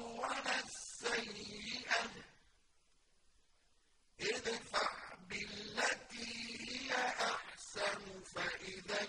ولا السيئة. ادفع بالتي هي أحسن فإذا